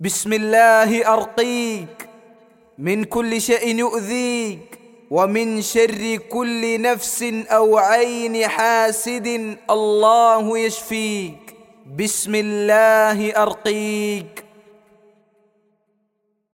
بسم الله ارقيك من كل شيء يؤذيك ومن شر كل نفس أو عين حاسد الله يشفيك بسم الله ارقيك